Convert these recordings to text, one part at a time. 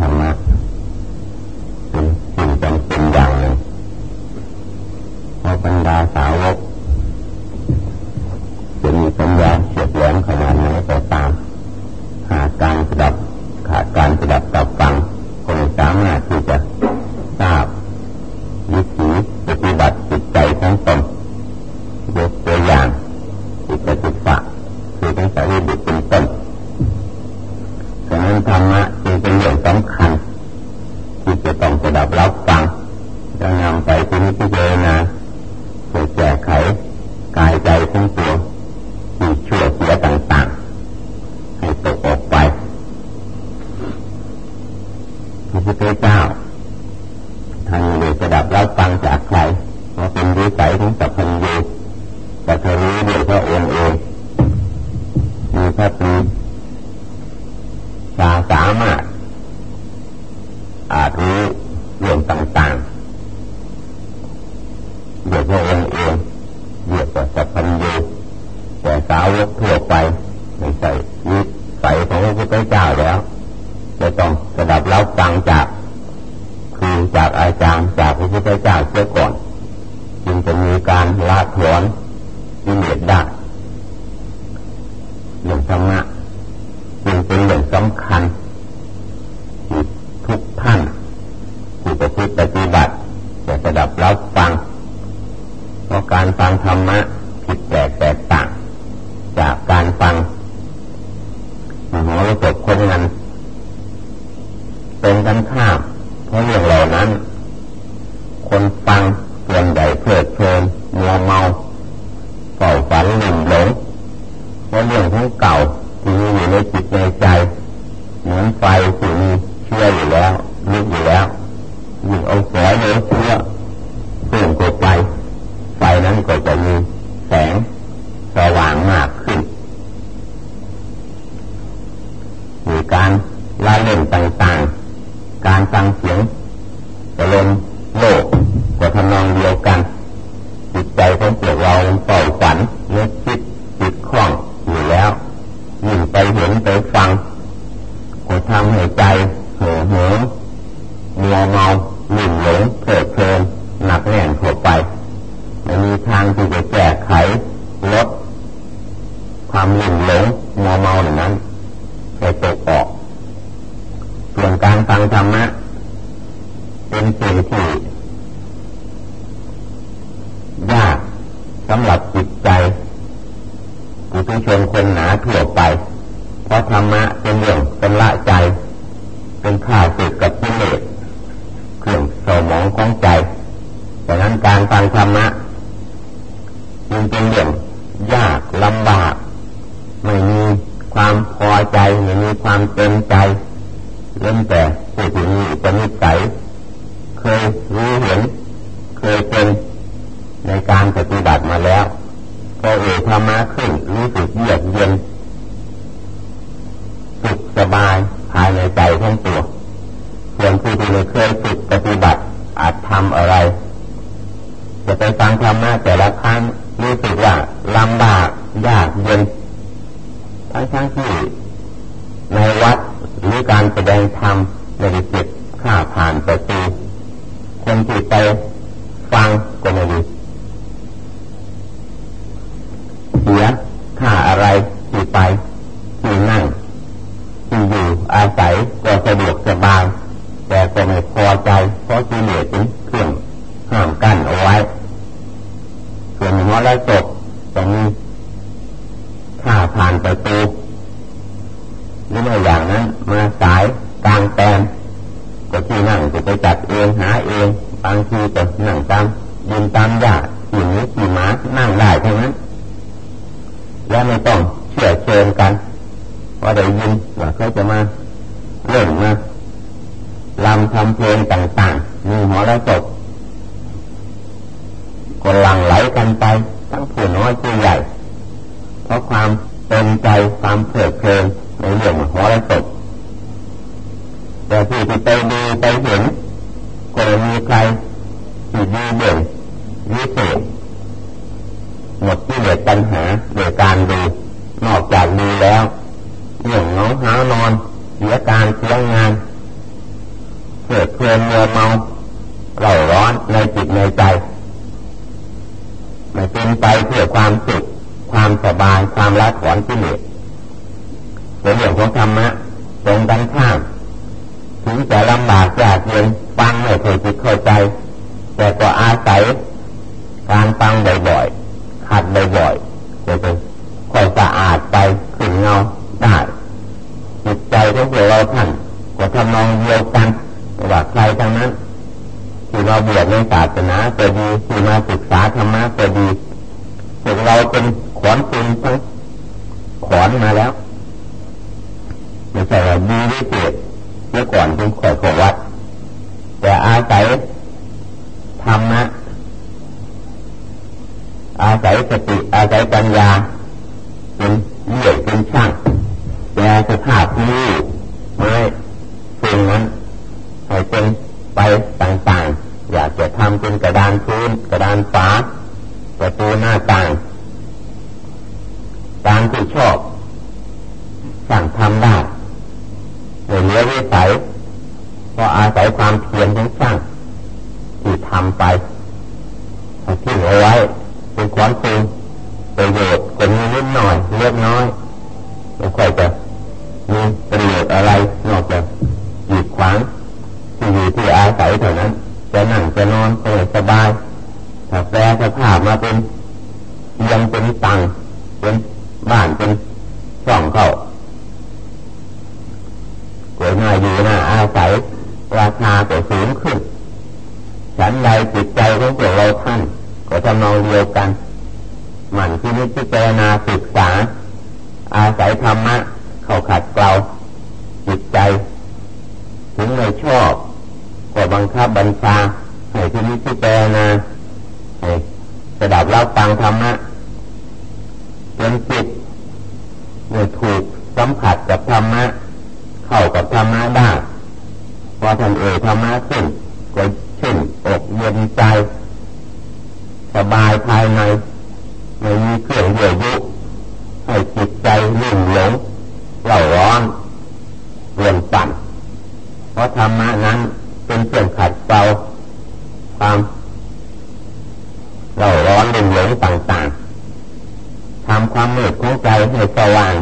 ธรรมะ พุทธเจ้าเสียก่อนจึงจะมีการละถอนกิเลสได้เรื่องธรรมะจึงเป็นเรื่องสำคัญที่ทุกท่านผู้ประพฤติปฏิบัติจะสดับรับฟังเพราะการฟังธรรมะ เขา จะลำบากยากเย็นฟังไม่เคยจิตเข้าใจ แต่ก็อาศัยการฟังบ่อยๆขัดบ่อยๆจะเป็นค่อยสะอาดไปขึ้นเงาได้จิตใจของเราท่านก็ทำนองเดียวกันว่าใครทั้งนั้นที่เราบวชในศาสนาก็ดีที่มาศึกษาธรรมะก็ดีพวกเราเป็นขอนปุนทั้งขอนมาแล้วไม่ใช่ว่าดีวิเศษเมื่อก่อนเป็นข่อยขวัด แต่อาศัยธรรมะ อาศัยสติ อาศัยปัญญา เป็นเลื่อยเป็นช่างแต่สภาพนี้ไม่สิ่งนั้นให้เป็นไปต่างๆ อยากจะทำเป็นกระดานพื้น กระดานฟ้าประตูหน้าต่างตามที่ชอบสั่งทำได้ ในเรื่อวิสัยก็อาศัยความเพียรของสร้างที่ทำไปที่เอาไว้เป็นความจริงประโยชน์ก็มีนิดหน่อยเล็กน้อยไม่ค่อยจะมีประโยชน์อะไรนอกจากหยุดขวางที่อยู่ที่อาศัยเท่านั้นจะนั่งจะนอนก็สบายถ้าแปลสภาพมาเป็นยังเป็นตังเป็นบ้านเป็นช่องเข้าเกิดมา อาศัยราคาก็สูงขึ้นฉันใดจิตใจของพวกเราท่านก็ทำนองเดียวกันหมั่นที่นิพพานาศึกษา อาศัยธรรมะ เข้าขัดเกลาจิตใจ ถึงไม่ชอบก็บังคับบัญชาให้ที่นิพพานาให้ระดับรับฟังธรรมะจนจิตเมื่อถูกสัมผัสกับธรรมะ เข้ากับธรรมะได้ พอท่านเอ่ยธรรมะขึ้นก็ชื่นอกเย็นใจ สบายภายในไม่มีเครื่องเยื่อยุให้จิตใจลื่นหลงเล่าร้อนเรื่องปั่น เพราะธรรมะนั้นเป็นเครื่องขัดเกลาความเล่าร้อนเรื่องหลงต่างๆทำความมืดของใจให้สว่าง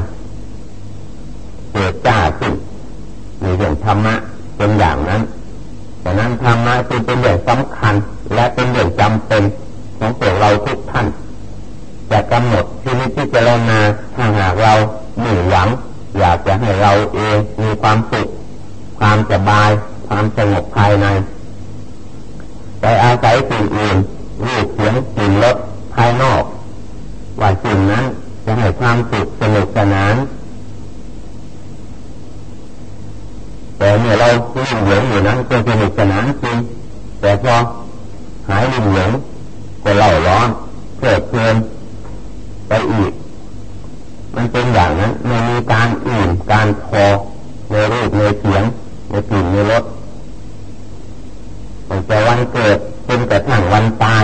เกิดจ้าขึ้นในเรื่องธรรมะ เป็นอย่างนั้นแต่นั้นธรรมะจึงเป็นเรื่องสำคัญ และเป็นเรื่องจำเป็นของพวกเราทุกท่านจะกำหนดชีวิตที่จะานาถ้าหากเราหนึ่งหวัง อยากจะให้เราเองมีความสุขความสบาย ความสงบภายในแต่อาศัยสิ่งอื่นรูปเสียงกลิ่นรสภายนอก ว่าสิ่งนั้นจะให้ความสุขสนุกสนาน แต่เมื่อเราลิ่มหลงอยู่นั้นก็สนุกสนานจริงแต่พอหายลิ่มหลงก็เล่าร้อนเพลิดเพลินไปอีก มันเป็นอย่างนั้นไม่มีการอื่นการพอในรูปในเสียงในกลิ่นในรสตั้งแต่วันเกิดจนกระทั่งวันตาย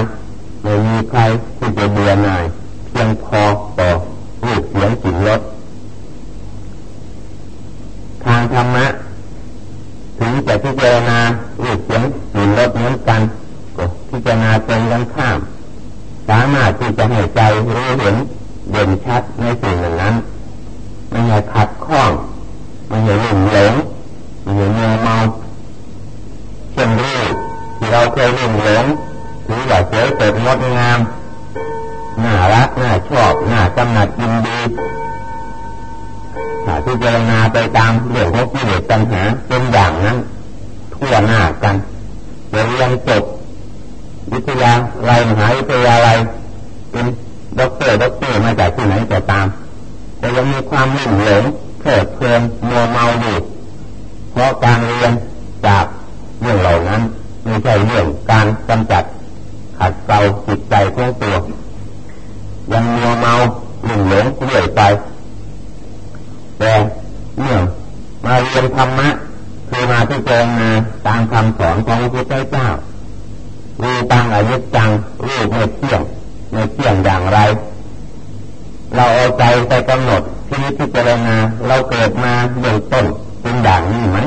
ไม่มีใครที่จะเบื่อหน่ายเพียงพอต่อรูปเสียงกลิ่นรสทางธรรมะ ถึงจะพิจารณารูปเสียงกลิ่นรสเหมือนกันก็พิจารณาตรงกันข้ามสามารถที่จะให้ใจรู้เห็นเด่นชัดในสิ่งนั้นไม่ให้ขัดข้องไม่ให้หลงหลงไม่ให้เงเมาเช่นรูปที่เราเคยหลงหลงถือว่าสวยสดงดงามน่ารักน่าชอบน่ากำหนัดยินดี พิจารณาไปตามเรื่องของกิเลสตัณหาเป็นอย่างนั้น ทั่วหน้ากันเรียนจบวิทยาลัยมหาวิทยาลัยเป็นด็อกเตอร์ด็อกเตอร์มาจากที่ไหนก็ตาม แต่ยังมีความหลงหลงเพลิดเพลินมัวเมาอยู่เพราะการเรียนจากเรื่องเหล่านั้นไม่ใช่เรื่องการกำจัดขัดเกลาจิตใจของตัวยังมัวเมาหลงหลงเรื่อยไป แต่เมื่อมาเรียนธรรมะคือมาที่เจริญตามคำสอนของพระพุทธเจ้ารูปังอายุจังรูปไม่เที่ยงไม่เที่ยงอย่างไร เราเอาใจไปกำหนดที่นิพพานาเราเกิดมาเบื้องต้นเป็นอย่างนี้ไหม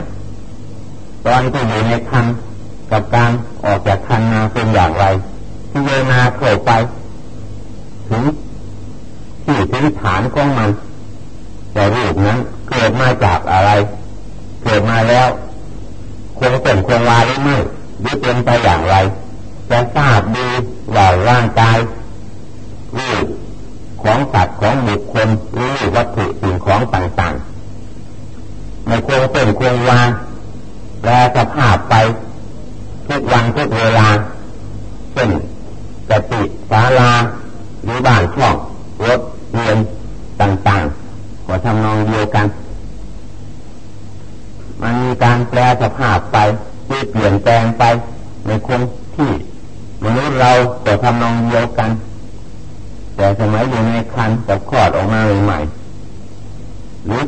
ตอนอนที่อยู่ในคันกับการออกจากคันมาเป็นอย่างไรพิจารณาเข้าไปถึงที่ถึงฐานของมัน แต่รูปนั้นเกิดมาจากอะไร เกิดมาแล้วคงเป็นคงวาหรือไม่หรือเป็นไปอย่างไรจะทราบดีว่าร่างกายรูปของสัตว์ของบุคคลหรือวัตถุสิ่งของต่างๆไม่คงเป็นคงวาแปลสภาพไปทุกวันทุกเวลาเช่นกติศาลาหรือบ้านช่องรถเรียนต่างๆ ก็ทำนองเดียวกัน มันมีการแปลสภาพไปที่เปลี่ยนแปลงไปในคงที่มนุษย์เราก็ทำนองเดียวกัน แต่สมัยอยู่ในคันกับคลอดออกมาใหม่หรือ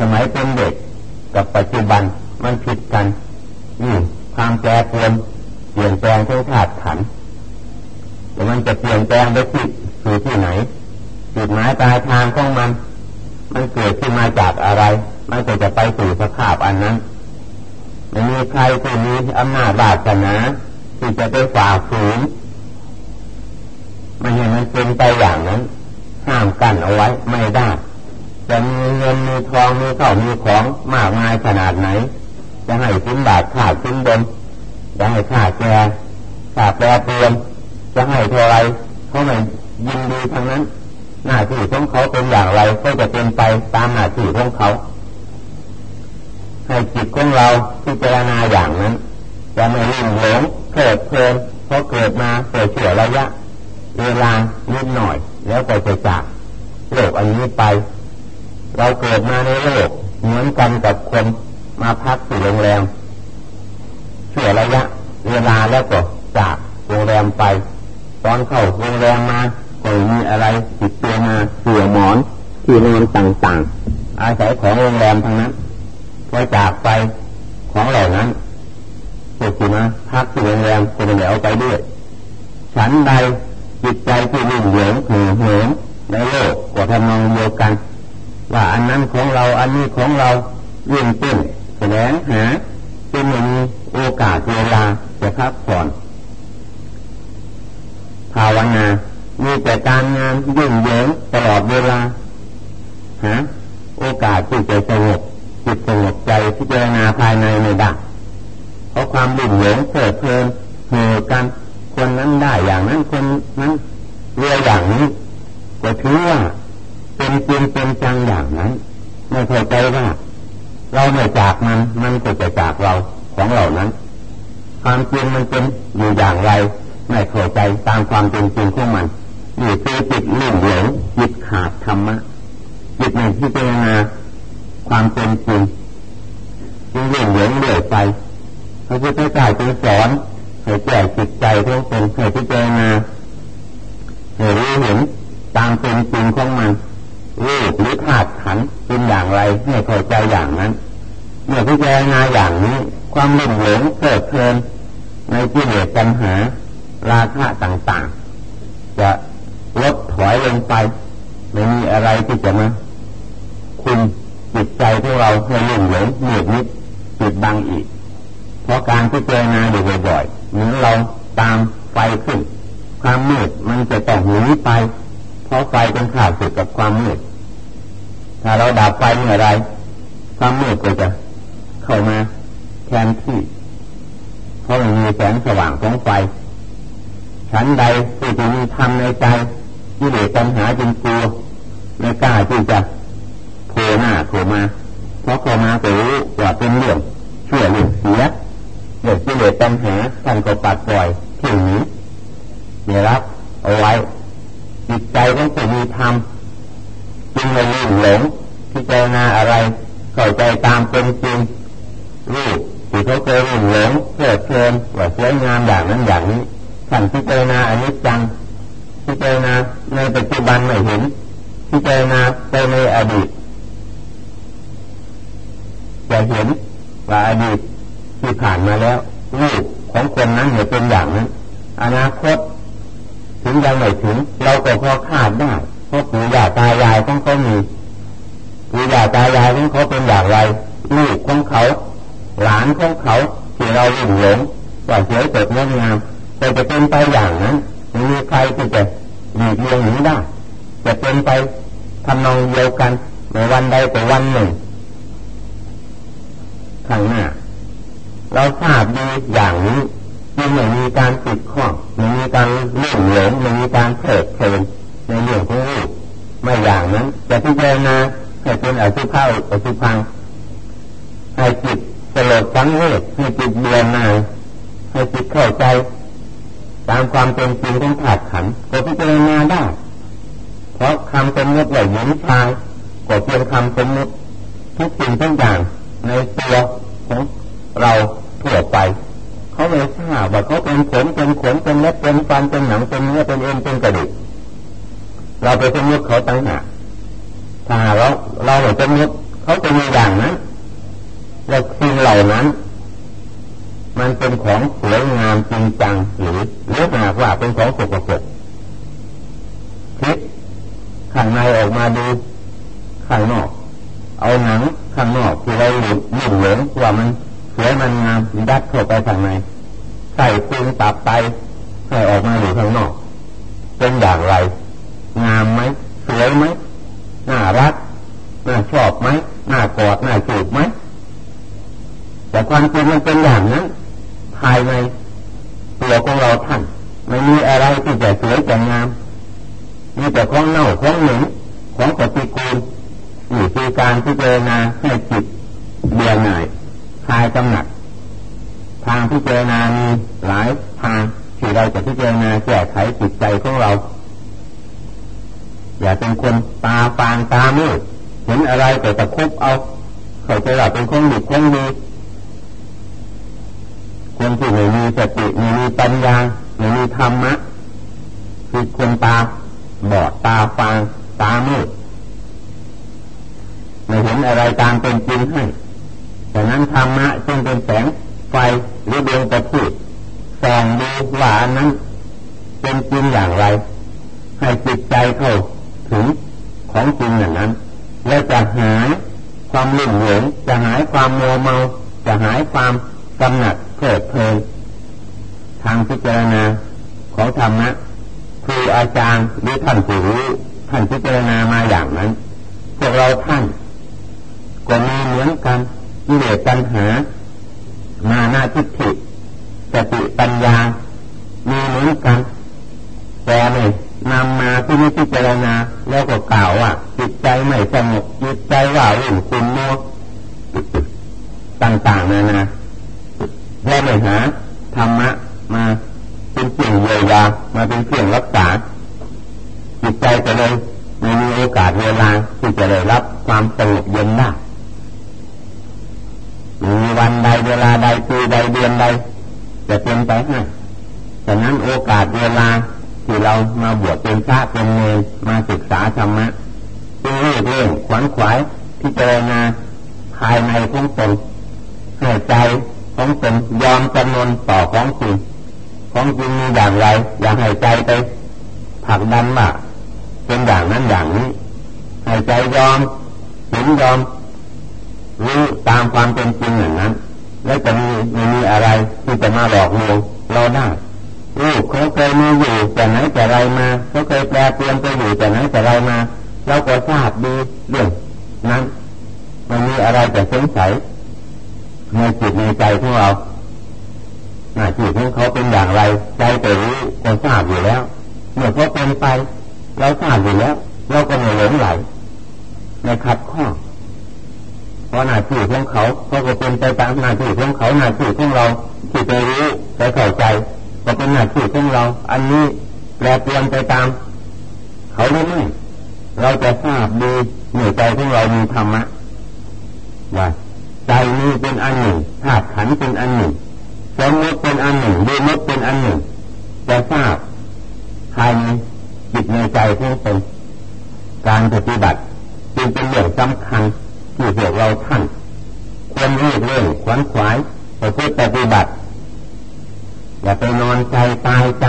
สมัยเป็นเด็กกับปัจจุบันมันผิดกันนี่ความแปรปรวนเปลี่ยนแปลงทั้งธาตุขันแต่มันจะเปลี่ยนแปลงไปที่สู่ที่ไหนจุดหมายปลายทางของมัน มันเกิดขึ้นมาจากอะไร มันก็จะไปสู่สภาพอันนั้นไม่มีใครที่มีอำนาจบาสนาที่จะไปฝ่าฝืนมันยังมันเป็นไปอย่างนั้น ห้ามกั้นเอาไว้ไม่ได้จะมีเงินมีทองมีข้าวมีของมากมายขนาดไหน จะให้สิ้นบาทขาดสิ้นบนจะให้ขาดแก่ขาดแปรเปลี่ยนจะให้เท่าไรเขาไม่ยินดีทั้งนั้น หน้าที่ของเขาเป็นอย่างไรก็จะเป็นไปตามหน้าที่ของเขาให้จิตของเราพิจารณาอย่างนั้นจะไม่ลิ่มหลงเกิดเพลินเพราะเกิดมาเสียเฉระยะ เวลานิดหน่อย แล้วก็จะจากโลกอันนี้ไป เราเกิดมาในโลกเหมือนกันกับคนมาพักที่โรงแรมเชื่อระยะ เวลาแล้วก็จากโรงแรมไป ตอนเข้าโรงแรมมา ก็มีอะไรติดตัวมาเสื่อหมอนที่นอนต่างๆ อาศัยของโรงแรมทั้งนั้นพอจากไปของเหล่านั้นพวกที่มาพักที่โรงแรมก็ไม่ได้เอาไปด้วย ฉันใดจิตใจที่รุ่งเหยิงเหือเหิมในโลกก็ทำนองเดียวกัน ว่าอันนั้นของเราอันนี้ของเรายิ่องเต้นแสดงหาเป็นมีโอกาสเวลาจะพักผ่อนภาวนา มีแต่การงานยุ่งเหยิงตลอดเวลาหาโอกาสที่จะสงบจิตสงบใจพิจารณาภายในไม่ได้เพราะความยุ่งเหยิงเกิดเพลินเหนื่อกันคนนั้นได้อย่างนั้นคนนั้นเรียอย่างนี้ก็ถือว่าเป็นจริงเป็นจังอย่างนั้น ไม่เข้าใจว่าเราไม่จากมันมันก็จะจากเราของเหล่านั้น ความจริงมันเป็นอยู่อย่างไร ไม่เข้าใจตามความเป็นจริงของมัน นี่คือจิตลื่นเหลวจิตขาดธรรมะจิตในที่เจรณาความเป็นจริงจึงเลื่อนเหลวเลื่อยไปพระพุทธเจ้าจึงสอนให้แก่จิตใจทุกคนให้พิจารณาให้รู้เห็นตามเป็นจริงของมันรูปหรือธาตุขันเป็นอย่างไรให้เข้าใจอย่างนั้นเมื่อพิจารณาอย่างนี้ ความหลงหลงเกิดเพลินในกิเลสปัญหาราคะต่างๆ จะ ลดถอยลงไป ไม่มีอะไรที่จะมาคุณจิตใจของเราให้หลงหลงเหนียนิดจิตบังอีก เพราะการพิจารณาอยู่บ่อยๆเหมือนเราตามไฟขึ้น ความมืดมันจะต้องหนีไป เพราะไฟเป็นขาดสุดกับความมืด ถ้าเราดับไฟเมื่อไร ความมืดก็จะเข้ามาแทนที่ เพราะมันมีแสงสว่างของไฟ ฉันใดที่จะมีธรรมในใจ ที่เดือดปัญหาจริงตัวไม่กล้าที่จะโผล่หน้าโผล่มาเพราะโผล่มาก็รู้ว่าเป็นเรื่องเชื่อเรื่องเสียเรื่องที่เดือดปัญหาท่านก็ปัดปล่อยทิ้งนี้เดี๋ยรับเอาไว้จิตใจต้องมีธรรมจึงไม่ลื่นหลงพิจารณาอะไรเข้าใจตามเป็นจริงรูปที่เขาเคยหลงเพลิดเพลินว่าสวยงามอย่างนั้นอย่างนี้ท่านพิจารณาอนิจจัง พิจารณาในปัจจุบันไม่เห็นพิจารณาไปในอดีตจะเห็นว่าอดีตที่ผ่านมาแล้วรูปของคนนั้นเหมือนเป็นอย่างนั้น อนาคต ถึงยังไม่ถึง เราก็พอคาดได้เพราะปู่ย่าตายายของเขามีปู่ย่าตายายของเขาเป็นอย่างไรลูกของเขา หลานของเขาที่เราหลงหลงว่าสวยสดงดงามแต่จะเป็นไปอย่างนั้น ไม่มีใครที่จะหลีกเลี่ยงหนีได้จะเป็นไปทำนองเดียวกันในวันใดแต่วันหนึ่งข้างหน้าเราทราบดีอย่างนี้ที่ไม่มีการติดข้องไม่มีการเลื่อนหลงไม่มีการเพลิดเพลินในเรื่องของรูปไม่อย่างนั้นจะพิจารณาให้เป็นอสุภะอสุพังให้จิตสลดสังเวชให้จิตเบือหน่ายให้จิตเข้าใจ ตามความเป็นจริงของถาดขันก็พิจารณาได้ เพราะคำเป็นมติใหญ่หญิงชายก็เพียงคำเป็นมติทุกสิ่งทุกอย่างในตัวของเราทั่วไปเขาไม่ทราบว่าเขาเป็นผมเป็นขนเป็นเล็บเป็นฟันเป็นหนังเป็นเนื้อเป็นเอ็นเป็นกระดูกเราไปเป็นมติเขาตั้งหากถ้าเราเราไม่เป็นมติเขาจะมีอย่างนั้นและสิ่งเหล่านั้น มันเป็นของสวยงามจริงจังหรือหรือหากว่าเป็นของสกปรกคิดข้างในออกมาดูข้างนอก เอาหนังข้างนอกที่เราหลุดหลุ่มหลงว่ามันสวยมันงามดัดเข้าไปข้างในใส่ปรุงตับไปให้ออกมาอยู่ข้างนอก เป็นอย่างไร งามไหมสวยไหมน่ารักน่าชอบไหมน่ากอดน่าจูบไหมแต่ความจริงมันเป็นอย่างนั้นภายในตัวของเราท่านไม่มีอะไรที่จะสวยจะงามมีแต่ของเน่าของหนึ่งของปฏิกูลนี่คือการพิจารณาให้จิตเบี่ยงหน่ายคลายกำหนัดทางพิจารณามีหลายทางที่เราจะพิจารณาแก้ไขจิตใจของเรา อย่าเป็นคนตาฟางตามืดเห็นอะไรแต่ตะคุบเอาเขาจะว่าเป็นคนดีคนดีคนที่ไม่มีสติไม่มีปัญญาไม่มี ธรรมะ คือคนตาบอดตาฟางตามืดไม่เห็นอะไรตามเป็นจริงให้ดังนั้นธรรมะจึงเป็นแสงไฟหรือดวงประทีปส่องดูว่านั้น เป็นจริงอย่างไร ให้จิตใจเข้าถึงของจริงอย่างนั้น และจะหายความหลุ่มหลงจะหายความโมเมา จะหายความกำหนัดเพลิดเพลินทางพิจารณา ของธรรมะครูอาจารย์หรือท่านผู้รู้ท่านพิจารณามาอย่างนั้น พวกเราท่านก็มีเหมือนกันกิเลสปัญหา มาหน้าทิฏฐิสติปัญญา มีเหมือนกัน แต่ไม่นำมาที่นี่พิจารณาแล้วก็กล่าวว่าจิตใจไม่สงบจิตใจว่าวุ่นคุณโมต่างๆนานาและไม่หาธรรมะมา เป็นเครื่องเยียวยามาเป็นเครื่องรักษาจิตใจจะเลยไม่มีโอกาสเวลาที่จะได้รับความสงบเย็นได้มีวันใดเวลาใดปีใดเดือนใดจะเป็นไปให้ฉะนั้นโอกาสเวลาที่เรามาบวชเป็นพระเป็นเนรมาศึกษาธรรมะจึงเรียกเรื่องขวัญขวายที่เจรณาภายในของตนให้ใจของตนยอมจำนนต่อของจริง ของจริงมีอย่างไร อยากให้ใจไปผักดันว่าเป็นอย่างนั้นอย่างนี้ให้ใจยอมเห็นยอมรู้ตามความเป็นจริงอย่างนั้น แล้วจะมีไม่มีอะไรที่จะมาหลอกลวงเราได้รูปเขาเคยมีอยู่แต่ไหนแต่ไรมาเขาเคยแปลเปลี่ยนไปอยู่แต่ไหนแต่ไรมาเราก็ทราบดีเรื่องนั้นมันมีอะไรแต่สงสัยในจิตในใจของเรา หน้าที่ของเขาเป็นอย่างไรใจแต่รู้ก็ทราบอยู่แล้ว เมื่อเขาเป็นไป เราทราบอยู่แล้ว เราก็ไม่หลงไหลในขัดข้อเพราะหน้าที่ของเขาเขาก็เป็นไปตามหน้าที่ของเขาหน้าที่ของเราที่ไปรู้ไปเข้าใจก็เป็นหน้าที่ของเรา อันนี้แปลเปลี่ยนไปตาม เขาหรือไม่เราจะทราบดีเหนื่อยใจของเรามีธรรมะว่าใจนี้เป็นอันหนึ่งธาตุขันเป็นอันหนึ่ง สมมติเป็นอันหนึ่งดีมติเป็นอันหนึ่งจะทราบภายในจิตในใจของตนการปฏิบัติจึงเป็นเรื่องสำคัญที่พวกเราท่านควรรีบเร่งขวนขวายไปเพื่อปฏิบัติอย่าไปนอนใจตายใจ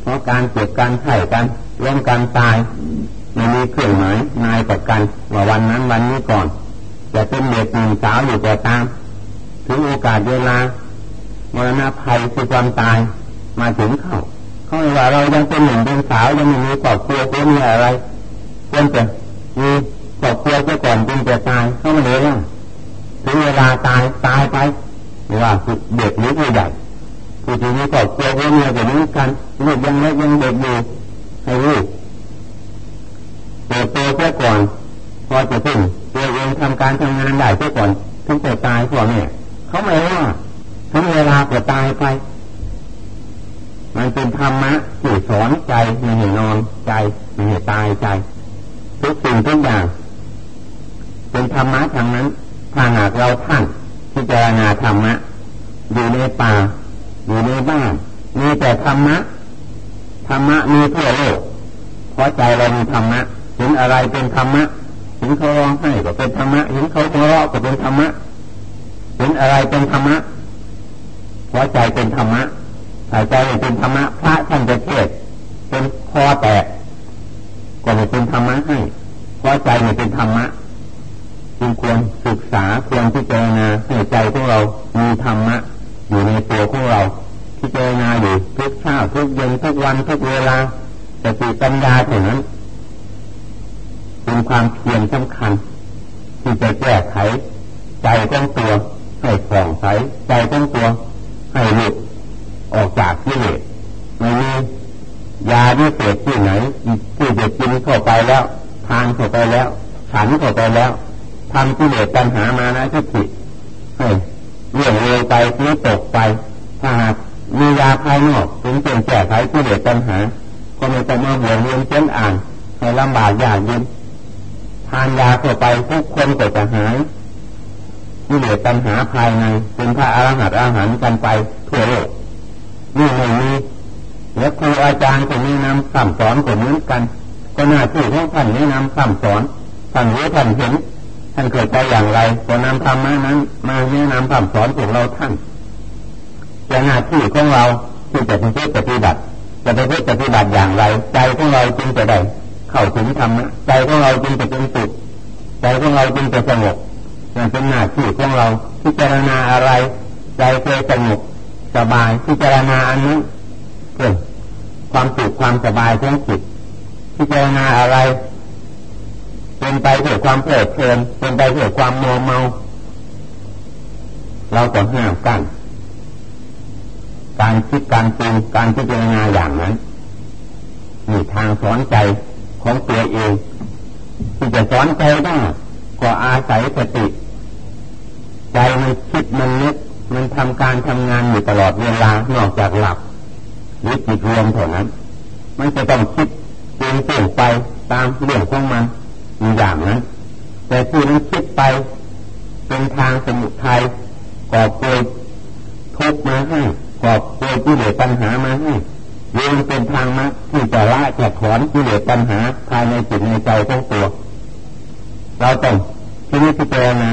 เพราะการเจ็บการไข้กันร่วมกันตายไม่มีเครื่องหมายนายประกันว่าวันนั้นวันนี้ก่อนจะเป็นเด็กหนุ่มสาวอยู่ก็ตาม ถึงโอกาสเวลา มรณะภัยคือความตายมาถึงเขาเขาว่าเรายังเป็นหนุ่มเป็นสาวยังไม่มีครอบครัวเพื่มีอะไรควรจะมีครอบครัวซะก่อนจึงจะตายเขาไม่เลยว่าถึงเวลาตายตายไปว่าเด็กหรือผู้ใหญ่ผู้ที่มีครอบครัวเพื่อมีอะไรนี้กันลูกยังเล็กยังเด็กอยู่ให้ลูกเติบโตซะก่อนพอจะพึ่งตัวเองทำการทำงานได้ซะก่อนถึงจะตายพ่อแม่เขาไม่ว่า ทั้งเวลาก็ตายไป มันเป็นธรรมะที่สอนใจไม่ให้นอนใจไม่ให้ตายใจทุกสิ่งทุกอย่าง เป็นธรรมะทางนั้นถ้าหากเราท่านพิจารณาธรรมะอยู่ในป่าอยู่ในบ้านมีแต่ธรรมะธรรมะมีทั่วโลกเพราะใจเรามีธรรมะเห็นอะไรเป็นธรรมะเห็นเขาร้องไห้ก็เป็นธรรมะเห็นเขาหัวเราะก็เป็นธรรมะเห็นอะไรเป็นธรรมะ หัวใจเป็นธรรมะหายใจเป็นธรรมะพระท่านจะเทศเป็นคอแตกก็ไม่เป็นธรรมะให้หัวใจไม่เป็นธรรมะจึงควรศึกษาควรพิจารณาให้ใจของเรามีธรรมะ อยู่ในตัวของเราพิจารณาอยู่ทุกเช้าทุกเย็นทุกวันทุกเวลาสติปัญญาเท่านั้นเป็นความเพียรสำคัญ ที่จะแก้ไข ใจของตัวให้ผ่องใสใจของตัว ให้หลุดออกจากกิเลสไม่มียาที่เศษที่ไหนที่จะกินเข้าไปแล้วทานเข้าไปแล้ว ฉันเข้าไปแล้วทำกิเลสปัญหามานะที่ผิดให้เรื่องเร็วไปนี้ตกไปถ้าหากมียาภายนอกถึงเป็นแก้ไขกิเลสปัญหา ก็ไม่ต้องมาห่วงเรียนเช่นอ่านให้ลำบากยากเย็นทานยาเข้าไปทุกคนก็จะหาย กิเลสปัญหาภายในเป็นพระอรหันต์อาหารกันไปทั่วโลกนี่ไม่มีแล้วครูอาจารย์คนนี้นำสั่งสอนคนนี้กัน ก็น่าที่ให้ท่านแนะนำสั่งสอนท่านรู้ท่านเห็นท่านเกิดใจอย่างไรก็นำธรรมะนั้น มาแนะนำสั่งสอนพวกเราท่านจะหน้าที่ของเราที่จะเป็นปฏิบัติจะไปปฏิบัติอย่างไร ใจของเราจึงจะได้เข้าถึงธรรมะใจของเราจึงจะเป็นสุขใจของเราจึงจะสงบ นั่นเป็นหน้าที่ของเราพิจารณาอะไร ใจเคยสงบสบายพิจารณาอันนี้เพื่อความสุขความสบายของจิตพิจารณาอะไร เป็นไปเพื่อความเพลิดเพลินเป็นไปเพื่อความมัวเมา เราต้องห้ามกันการคิดการปรุงการพิจารณาอย่างนั้นมีทางสอนใจของตัวเองที่จะสอนใจได้ก็อาศัยสติ ใจมันคิดมันนึกมันทำการทำงานอยู่ตลอดเวลานอกจากหลับหรือจิตรวมเท่านั้น มันจะต้องคิดเปลี่ยนเปลี่ยนไปตามเรื่องของมันอยู่อย่างนั้นแต่ที่มันคิดไปเป็นทางสมุทัยก่อเกิดทุกมาให้ก่อเกิดกิเลสปัญหามาให้ยังเป็นทางมรรคที่จะละจะถอนกิเลสปัญหาภายในจิตในใจของตัว เราต้องที่นี้พิจารณา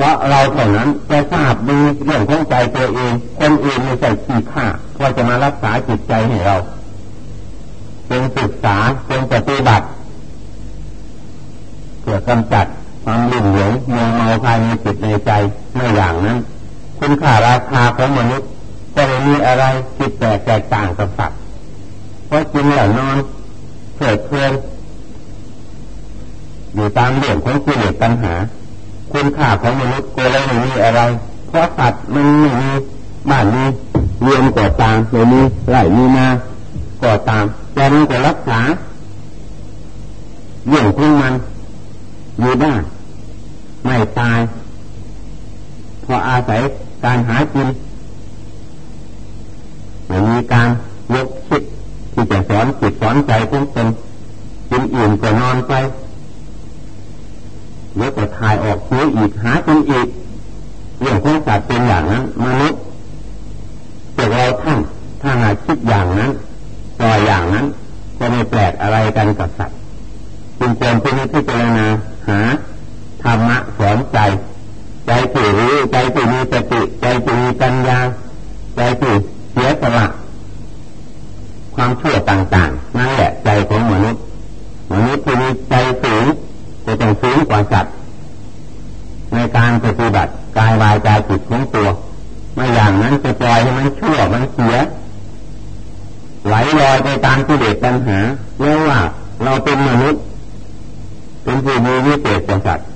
เพราะเราเท่านั้นจะทราบดูเรื่องของใจตัวเอง คนอื่นไม่ใช่ขี้ข้าว่าจะมารักษาจิตใจให้เราเป็นศึกษาเป็นปฏิบัติเพื่อกำจัดความลุ่มหลงมัวเมาภายในจิตในใจไม่อย่างนั้น คุณค่าราคาของมนุษย์ก็ไม่มีอะไรผิดแปลกแตกต่างกับสัตว์เพราะกินหลับนอนเกิดเพลินอยู่ตามเรื่องของกิเลสปัญหา คุณค่าของมนุษย์ก็เลยไม่มีอะไร เพราะสัตว์มันไม่มีบ้านมีเรียนก่อตามไม่มีไร่มีนาก่อตามแต่มันก็รักษาเรื่องของมันอยู่ได้ไม่ตายเพราะอาศัยการหากินไม่มีการยกคิดที่จะสอนจิตสอนใจของตนกินอิ่มก็นอนไป ถ่ายออกเชื้ออีกหาจนอีกเรื่องของสัตว์เป็นอย่างนั้นมนุษย์แต่เราท่านถ้าหากคิดอย่างนั้นต่ออย่างนั้น ก็ไม่แปลกอะไรกันกับสัตว์จึงควรที่นี้พิจารณาหาธรรมะสอนใจ ใจที่รู้ใจที่มีสติใจที่มีปัญญาใจที่เสียสละความชั่วต่างๆนั่นแหละใจของมนุษย์มนุษย์ที่มีใจสูงจะต้องสูงกว่าสัตว์าย วายใจจิตของตัวไม่อย่างนั้นจะปล่อยให้มันชั่วมันเสียไหลลอยไปตามกิเลสปัญหาเรียกว่าเราเป็นมนุษย์ เป็นผู้มีวิเศษสัตว์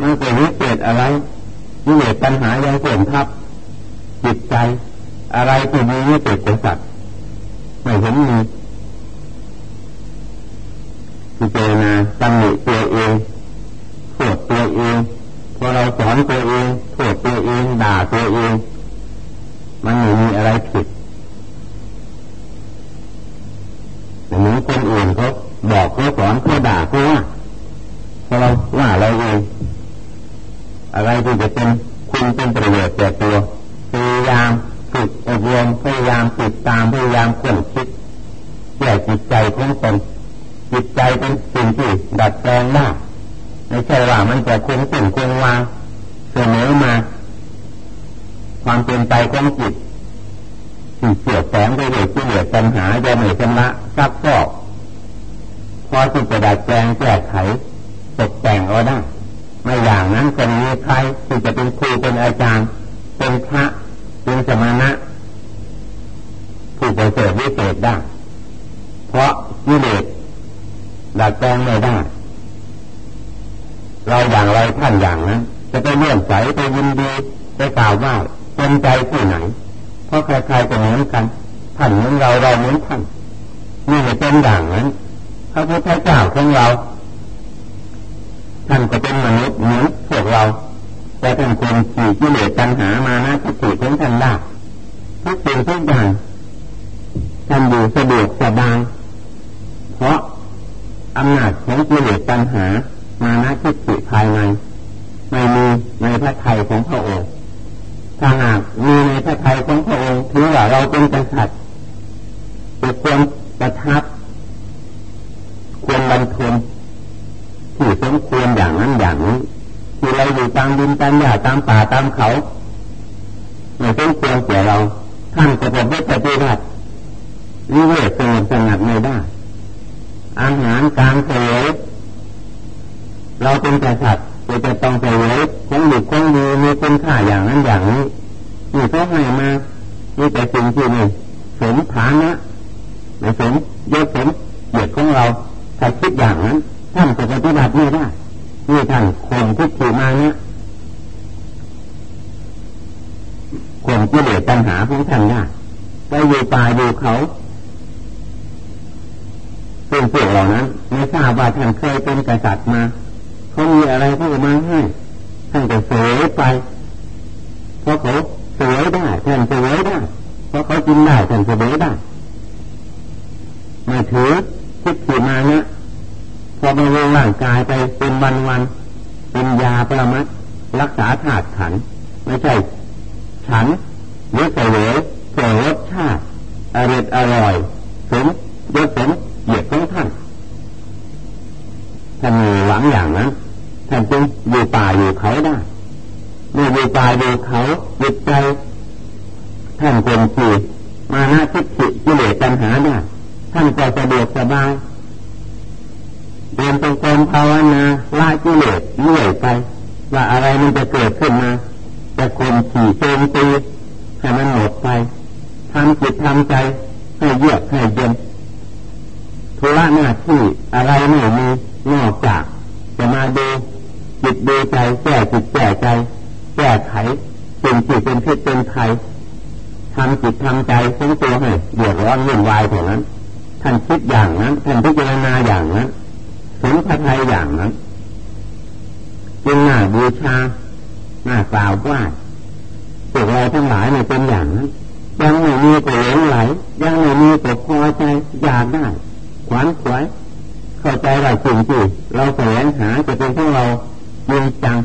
มันเป็นวิเศษอะไรวิเศษปัญหายังเกิมทับจิตใจ อะไรที่มีวิเศษสัตว์ไม่เห็นมีพิจาะตั้งหนึ่งตัวเองปวดตัวเองพอเราสอนตัวเอง ตัวเองด่าตัวเอง มันไม่มีอะไรผิดเหมือนคนอื่นเขาบอกเขาสอนเขาด่าเขาว่าพอเราว่าเราเองอะไรที่จะเป็นคุณเป็นประโยชน์แก่ตัวพยายามฝึกอบรมพยายามติดตามพยายามค้นคิดแก้จิตใจของตนจิตใจเป็นสิ่งที่ดัดแปลงได้ไม่ใช่ว่ามันจะคงสิ่งคงวางเสนอมา ความเป็นไปของจิตที่เสียแสงไปด้วยที่เหลือปัญหาจะไม่ชำระซักฟอกพอที่จะดัดแปลงแก้ไขตกแต่งเอาได้ไม่อย่างนั้นจะมีใครที่จะเป็นครูเป็นอาจารย์ เป็นพระเป็นสมณะผู้ประเสริฐวิเศษได้ เพราะวิเลศดัดแปลงไม่ได้ เราอย่างไรท่านอย่างนั้นจะไปเลื่อนใสไปยินดีไปกล่าวว่า เป็นใจที่ไหน เพราะใครๆก็เหมือนกัน ท่านเหมือนเราเราเหมือนท่านนี่เป็นอย่างนั้นพระพุทธเจ้าของเราท่านก็เป็นมนุษย์เหมือนพวกเรา แต่ท่านควรขี่กิเลสปัญหามานะทิฏฐิของท่านได้ทุกสิ่งทุกอย่างท่านอยู่สะดวกสบายเพราะอำนาจของกิเลสปัญหา มานะทิฏฐิภายในไม่มีในพระทัยของพระองค์ ถ้าหากมีในพระทัยของพระองค์ถือว่าเราเป็นกษัตริย์จะควรประทับ ควรบรรทมที่สมควรอย่างนั้นอย่างนี้ที่เราอยู่ตามดินตามหญ้าตามป่าตามเขาไม่สมควรเสียเราท่านก็จะไม่ปฏิบัติวิเวกสงบสงัดไม่ได้อาหารการเสวยเราเป็นกษัตริย์ เราจะต้องเสวยของดีของดีมีคุณค่าอย่างนั้นอย่างนี้นี่เขาให้มานี่แต่สิ่งที่นี่สมฐานะไม่สมยศสมเกียรติของเราถ้าคิดอย่างนั้นท่านจะปฏิบัติไม่ได้นี่ท่านคนที่ถือมาเนี่ยคนที่เหลือปัญหาของท่านได้ไปอยู่ป่าอยู่เขาเป็นพวกเหล่านั้นไม่ทราบว่าท่านเคยเป็นกษัตริย์มา เขามีอะไรเขาก็มาให้ท่านก็เสวยไป เพราะเขาเสวยได้ท่านเสวยได้ เพราะเขากินได้ท่านเสวยได้ มาถือทิฏฐิมาเนี่ยพอบำรุงร่างกายไปเป็นวันวันเป็นยาประมัดรักษาธาตุขัน ไม่ใช่ ฉันหรือเสวยเพื่อรสชาติอร่อยอร่อยสมยศสมเหยียดของท่านท่านมีหวังอย่างนั้น ท่านจึงอยู่ป่าอยู่เขาได้เมื่ออยู่ป่าอยู่เขาจิตใจท่านคนขี่มาหน้าทิฏฐิกิเลสปัญหาได้ท่านก็สะดวกสบายเรียนเป็นคนภาวนาละกิเลสเลื่อยไป ว่าอะไรมันจะเกิดขึ้นมาจะคนขี่โจมตีให้มันหมดไปทำจิตทำใจให้เยือกให้เย็นธุระหน้าที่อะไรไม่มีนอกจาก ใจแก้จิตแก้ใจแก้ไขสิ่งที่เป็นพิษเป็นภัยทำจิตทำใจของตัวให้เดือดร้อนวุ่นวายเท่านั้นท่านคิดอย่างนั้นท่านพิจารณาอย่างนั้นสมพระทัยอย่างนั้นจึงหน่าบูชาหน่ากล่าวว่าพวกเราทั้งหลายไม่เป็นอย่างนั้นยังไม่มีก็หลงไหลยังไม่มีก็พอใจอยากได้ขวัญขวายเข้าใจว่าสิ่งที่เราแสวงหาจะเป็นของเรา จริงจัง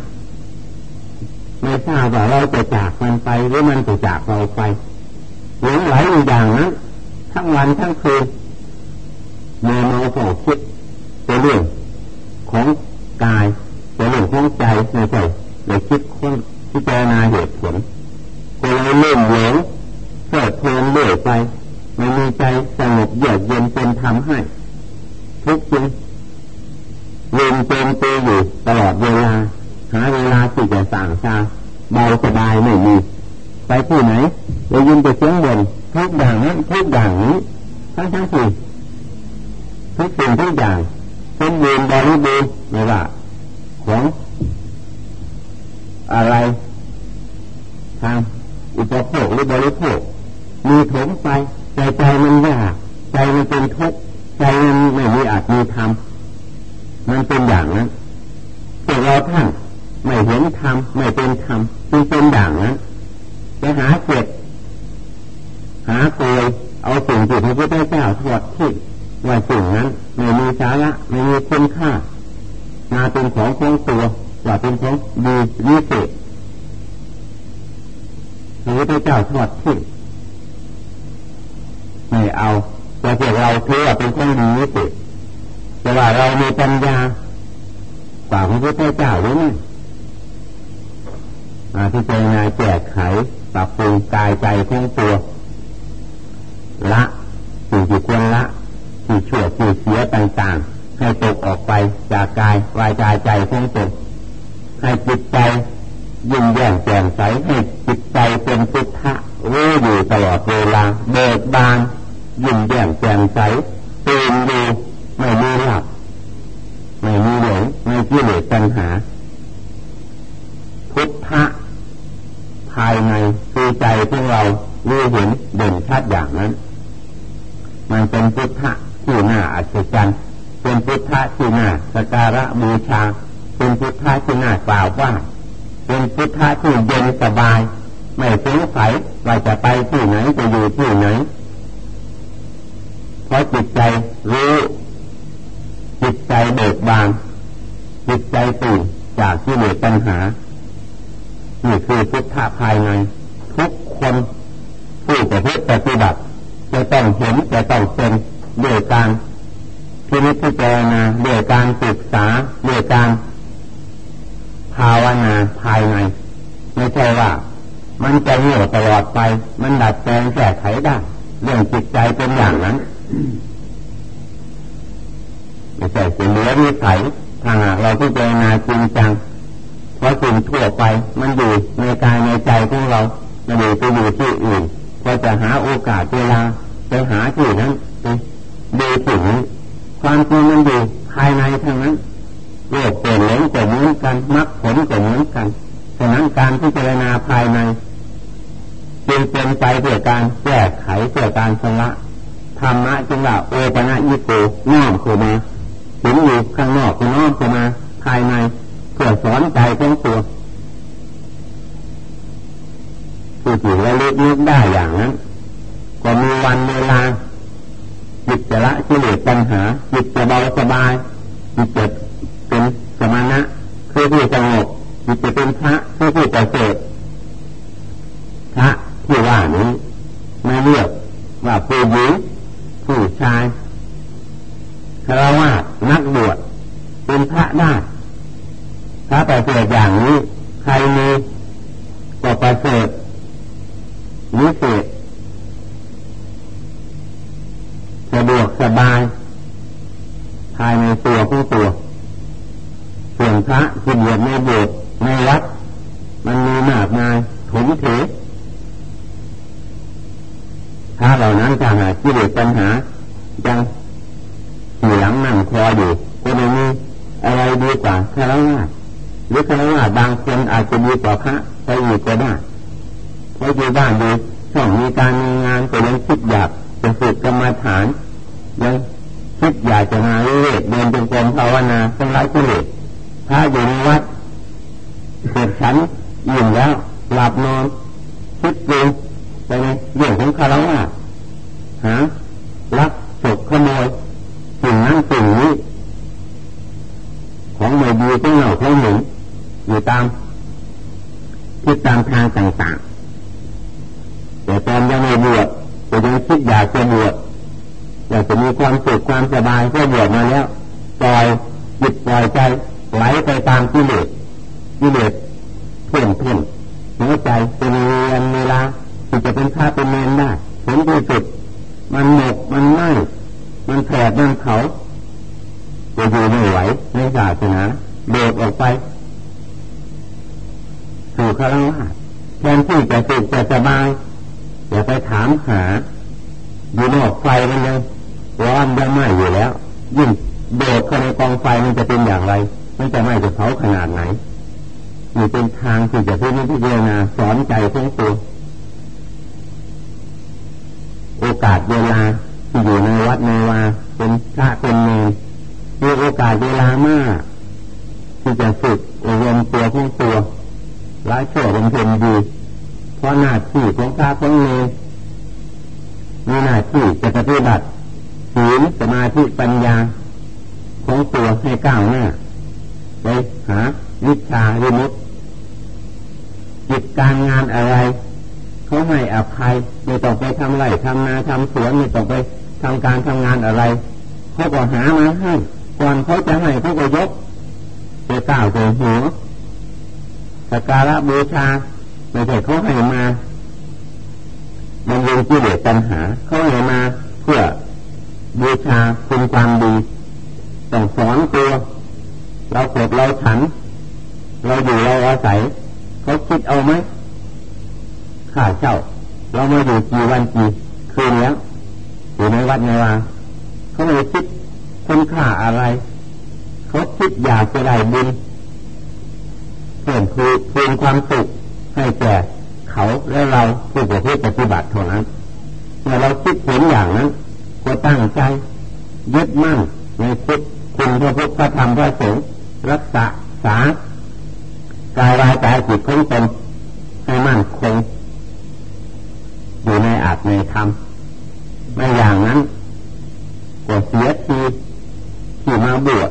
ไม่ทราบว่าเราจะจากมันไปหรือมันจะจากเราไปหลงไหลอย่างนั้นทั้งวันทั้งคืนเมื่อเราสอบคิดเป็นเรื่องของกายเป็นเรื่องของใจไม่ใช่เราคิดค้นพิจารณาเหตุผลก็เลยเล่นหลงเกิดเพลินเลื่อยไปไม่มีใจสงบเยือกเย็นเป็นธรรมให้ทุกสิ่ง เย็นเป็นตีอยู่ตลอดเวลา หาเวลาที่จะสั่งชาเบาสบายไม่มี ไปที่ไหนได้ยินแต่เสียงบ่นทุกอย่างนั้นทุกอย่างนี้ทั้งทั้งที่ทุกสิ่งทุกอย่างสมบูรณ์บริบูรณ์ไม่ว่าของอะไรทางอุปโภคหรือบริโภคมีถมไปใจใจมันยากใจมันเป็นทุกข์ใจมันไม่มีอาจมีธรรม มันเป็นอย่างนั้นแต่เราท่านไม่เห็นธรรมไม่เป็นธรรมจึงเป็นอย่างนั้นไปหาเก็บหาโกยเอาสิ่งที่พระพุทธเจ้าทอดทิ้งว่าสิ่งนั้นไม่มีสาระไม่มีคุณค่ามาเป็นของของตัวว่าเป็นของดีวิเศษพระพุทธเจ้าทอดทิ้งไม่เอาแต่พวกเราถือว่าเป็นของดีวิเศษ แต่ว่าเรามีปัญญากว่าพระพุทธเจ้าหรือไม่มาพิจารณาแก้ไขปรับปรุงกายใจของตัว ละสิ่งที่ควรละที่ชั่วที่เสียต่างๆ ให้ตกออกไปจากกายวายใจใจของตนให้จิตใจยิ่งแย่งแจ่มใสให้จิตใจเป็นพุทธะรู้อยู่ตลอดเวลาเบิกบานยิ่งแย่งแจ่มใสตื่นอยู่ไม่มีหลับไม่มีหลงไม่กิเลสปัญหา พุทธะภายในคือใจ ของเรารู้เห็นเด่นชัดอย่างนั้น มันเป็นพุทธะที่น่าอัศจรรย์เป็นพุทธะที่น่าสการะบูชา เป็นพุทธะที่น่ากล่าวว่า เป็นพุทธะที่เย็นสบาย ไม่สงสัยว่าจะไปที่ไหนจะอยู่ที่ไหนเพราะจิตใจรู้จิตใจเบิกบานจิตใจตื่นจากที่เหลือปัญหานี่คือพุทธะภายใน คนผู้ประพฤติปฏิบัติจะต้องเห็นจะต้องเป็นด้วยการพินิจพิจารณาด้วยการศึกษาด้วยการภาวนาภายในไม่ใช่ว่า มันจะเหี่ยวตลอดไป มันดัดแปลงแก้ไขได้เรื่องจิตใจเป็นอย่างนั้นไม่ใช่เป็นเหลือวิสัยถ้าหากเราพิจารณาจริงจังเพราสิ่งทั่วไป มันอยู่ในกายในใจของเรา ไม่ได้ไปอยู่ที่อื่นก็จะหาโอกาสเวลาไปหาที่นั้นไปดูที่นี้ความจริงมันอยู่ภายในทั้งนั้นโลกเปลี่ยนเลนก็เหมือนกันมรรคผลก็เหมือนกันฉะนั้นการพิจารณาภายในจึงเป็นไปเพื่อการแก้ไขเพื่อการชำระธรรมะจึงว่าโอปะนะยิโกน้อมเข้ามาถึงอยู่ข้างนอกก็น้อมเข้ามาภายในเพื่อสอนใจของตัว ผู้ที่ระลึกนึกได้อย่างนั้นก็มีวันเวลาจิตจะละกิเลสปัญหาจิตจะเบาสบายจิตจะเป็นสมานะคือผู้สงบจิตจะเป็นพระคือผู้ประเสดพระที่ว่านี้ไม่เรียกว่าผู้หญิงผู้ชายคารวะนักบวชเป็นพระได้ถ้าไปเสดอย่างนี้ใครมีก็ประเสริฐนิเศษสะดวกสบายภายในตัวของตัวส่วนพระที่บวชในโบสถ์ในวัดมันมีมากมายถมเถถ้าเหล่านั้นถ้าหากิเลสปัญหายังขี่หลังนั่งคออยู่ก็ไม่มีอะไรดีกว่าคารวะหรือคารวะบางคนอาจจะดีกว่าพระไปอีกก็ได้เพราะอยู่บ้านดีช่องมีการมีงานก็ยังคิดอยากจะฝึกกรรมฐานยังคิดอยากจะมาเรื่อยเดินเป็นกรม ภาวนาสลายกิเลสถ้าอยู่ในวัดเสร็จฉันยิ่แล้วหลับนอนคิดดูไปในเรื่องของคารวะหาลักจกขโมยสิ่งนั้นสิ่งนี้ของไม่ดีที่เหน่าของหนึ่งอยู่ตามที่ตามทางต่างๆแต่ตอนยังไม่บวชก็ยังคิดอยากจะบวชอยากจะมีความสุขความสบายก็บวชมาแล้วปล่อย จิตปล่อยใจไหลไปตามกิเลสกิเลสเพ่งเพ่งหัวใจเป็นเรียนเวลาที่จะเป็นข้าเป็นเมนได้ผลที่สุดมันหมกมันไหม้มันแผลมันเผาจะอยู่ไม่ไหวในศาสนาโดดออกไปสู่คารวะแทนที่จะสุขจะสบายอย่าไปถามหาอยู่นอกไฟมันยังร้อนยังไหม้อยู่แล้วยิ่ง โดดเข้าในกองไฟมันจะเป็นอย่างไร มันจะไหม้จะเผาขนาดไหนนี่เป็นทางที่จะพิพิจารณาสอนใจของตัวโอกาสเวลาที่อยู่ในวัดในวาเป็นพระเป็นเนรมีโอกาสเวลามาก ที่จะฝึกอบรมตัวของตัวละชั่วบำเพ็ญดีเพราะหน้าที่ของพระของเนรมีหน้าที่จะปฏิบัติศีลสมาธิปัญญา ของตัวให้ก้าวหน้าไปหาวิชาวิมุตจิตการงานอะไรเขาให้อภัยไม่ต้องไปทำไรทำนาทำสวนไม่ต้องไปทำการทำงานอะไรเขาก็หามาให้ก่อนเขาจะให้เขาก็ยกไปก้าวไปหัวสการะบูชาไม่ใช่เขาให้มามันยังกิเลสปัญหาเขาให้มาเพื่อบูชาคุณความดี ต้องสอนตัว เราเกิดเราฉัน เราอยู่เราอาศัยเขาคิดเอาไหมค่าเช่า เรามาอยู่กี่วันกี่คืนแล้วอยู่ในวัดในวาเขาไม่คิดคุณค่าอะไรเขาคิดอยากจะได้บุญเพื่อนคือเพื่อนความสุขให้แก่เขาและเราผู้ประพฤติปฏิบัติเท่านั้นเมื่อเราคิดเห็นอย่างนั้นก็ตั้งใจยึดมั่นในพุทธ คุณพระพุทธธรรมพระสงฆ์รักษาสากายวายใจจิตของตนให้มั่นคงอยู่ในอาจในธรรมไม่อย่างนั้นก็เสียทีที่มาบวช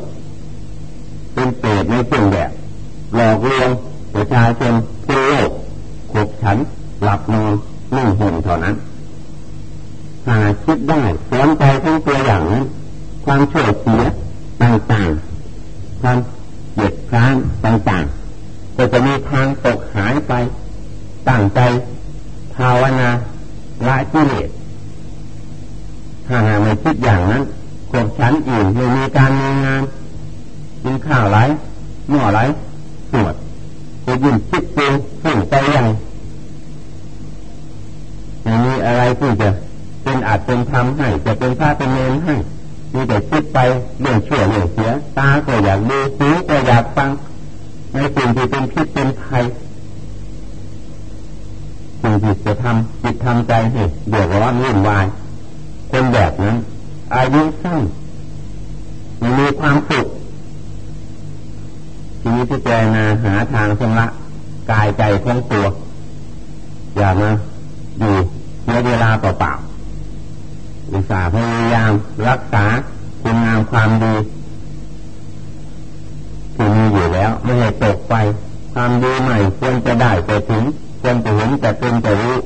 เป็นเปรตในเครื่องแบบหลอกลวงประชาชนทั่วโลกขบฉันหลับนอนนั่งห่มเท่านั้นหาคิดได้สอนใจทั้งตัวอย่างนั้น ความเฉยเสียต่างๆความเหยียดคร้านต่างๆก็จะมีทางตกหายไปตั้งใจภาวนาละกิเลสถ้าหากไม่คิดอย่างนั้นขบฉันอื่นไม่มีการมีงานกินข้าวไรหม้อไรสวดจะยิ่งคิดตัวหุ่นใจใหญ่ไม่มีอะไรที่จะเป็นอาจเป็นธรรมให้ จะเป็นพระเป็นเนรให้มีแต่คิดไปเรื่องเชื่อเรื่องเสีย ตาก็อยากดูหูก็อยากฟังในสิ่งที่เป็นพิษเป็นภัยสิ่งที่จะทำจิตทำใจให้เดือดร้อนวุ่นวายคนแบบนั้น อายุสั้นไม่มีความสุขทีนี้พิจารณาหาทางชำระกายใจของตัว อย่ามาอยู่ในเวลาเปล่าๆอุตส่าห์พยายาม รักษาคุณงามความดีที่มีอยู่แล้วไม่ให้ตกไป ความดีใหม่ควรจะได้ไปถึงควรจะเห็นจะเป็นจะรู้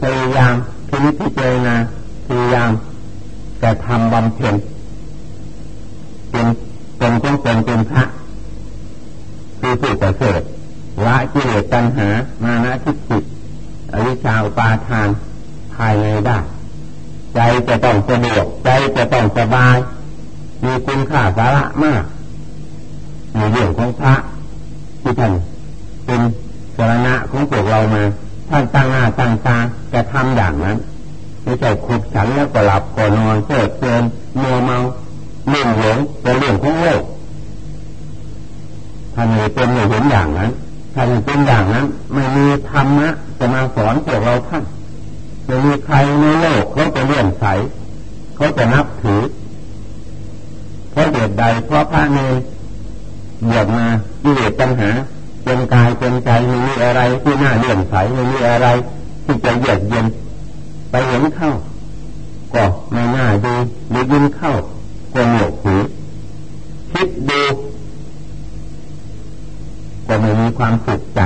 พยายามพินิจพิจารณาพยายามจะทำบำเพ็ญเป็นเป็นของเป็นเป็นพระคือผู้ประเสริฐละกิเลสตัณหา มานะทิฏฐิอวิชชาอุปาทานภายในได้ ใจจะต้องสะดวกใจจะต้องสบาย มีคุณค่าสาระมากในเรื่องของพระที่ท่านเป็นสารณะของพวกเรามาท่านตั้งหน้าตั้งตาจะทำอย่างนั้นไม่ใช่ขุดฉันแล้วก็หลับก็นอนเพิดเพลินมัวเมาเลื่องหลงเป็นเรื่องของโลกท่านไม่เป็นไม่เห็นอย่างนั้นท่านเป็นอย่างนั้น ไม่มีธรรมะจะมาสอนพวกเราท่าน ไม่มีใครในโลกเขาจะเลื่อนใสเขาจะนับถือ เพราะเด็ดใดเพราะพระเนรเหยียบมาีิเลสปัญหาเป็นกายเป็นใจไม่มีอะไรที่น่าเลื่อมใสไม่มีอะไร ที่จะเยือกเย็นไปเห็นเข้าก็ไม่น่าดูหรือยินเข้าก็หนวกหูคิดดูก็ไม่มีความสุขใจ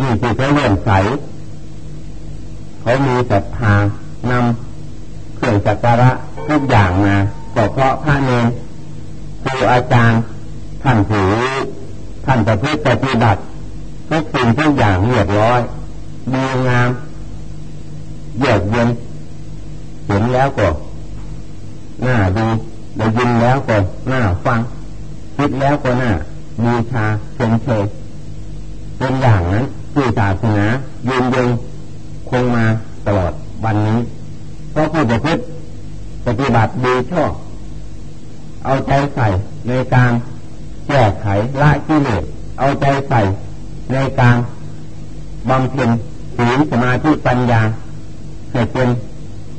นี่คือเขาเลื่อมใส เขามีศรัทธานำเครื่องสักการะทุกอย่างมาก็เพราะพระเนรครูอาจารย์ ท่านถือท่านประพฤติปฏิบัติทุกสิ่งทุกอย่างเรียบร้อยดีงามเยือกเย็นเห็นแล้วก็น่าดูได้ยินแล้วก็น่าฟังคิดแล้วก็น่าบูชาเชมเชยเป็นอย่างนั้นที่ศาสนายืนยง คงมาตลอดวันนี้เพราะผู้ประพฤติปฏิบัติดีชอบเอาใจใส่ในการแก้ไขละกิเลสเอาใจใส่ในการบำเพ็ญศีลสมาธิปัญญาให้เป็น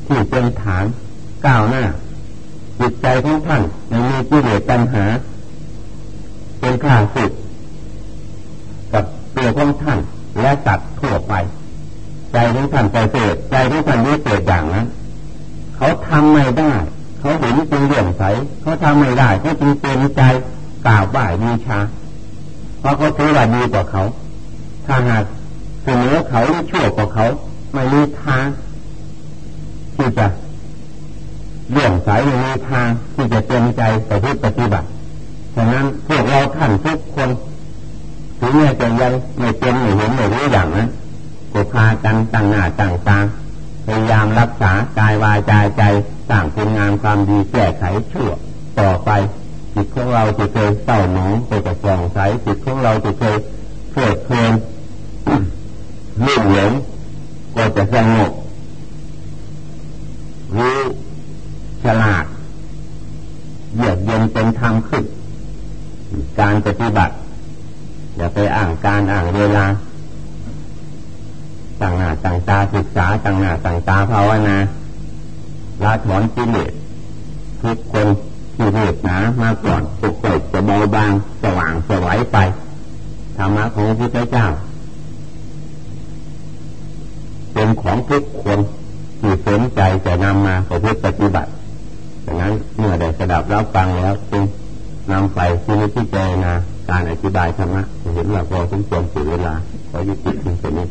ที่เป็นฐานก้าวหน้าจิตใจของท่านในมีกิเลสปัญหา เป็นข้าศึกกับตัวของท่านและสัตว์ทั่วไป ใจของท่านใจเสดใจของท่านวิเศษอย่างนั้นเขาทำไม่ได้เขาเห็นจึงเลื่อมใสเขาทำไม่ได้เขาจึงเต็มใจกล่าวบ่ายมีชาเพราะเขาถือว่าดีกว่าเขา ถ้าหากเสนอเขาหรือชั่วกว่าเขา ไม่มีทางที่จะเลื่อมใสไม่มีทางที่จะเต็มใจต่อที่ปฏิบัติฉะนั้นพวกเราท่านทุกคนถึงแม้จะยังไม่เป็นไม่เห็นไม่รู้อย่างนั้น ก็พากันตั้งหน้าตั้งตาพยายามรักษากายวาจาใจสร้างคุณงามความดีแก้ไขชั่วต่อไปจิตของเราจะเคยเศร้าหมองไปกับฟองใสจิตของเราจะเคยเกิดเพลินลื่นหลงก็จะสงบรู้ฉลาดเยือกเย็นเป็นธรรมขึ้นการปฏิบัติอย่าไปอ่างการอ่างเวลา ต่างหน้าต่างตาศึกษาต่างหน้าต่างตาภาวนาละถอนกิเลสทุกคนที่เหตุหนามาก่อนปกปิดจะเบาบางสว่างสวัยไปธรรมะของพระพุทธเจ้า เป็นของทุกคนที่สนใจจะนำมาประพฤติปฏิบัติดังนั้นเมื่อได้สดับรับฟังแล้วจึงนำไปที่นิพพานาการอธิบายธรรมะเห็นว่าพอสมควรเสียเวลาขอยุติเพียงแค่นี้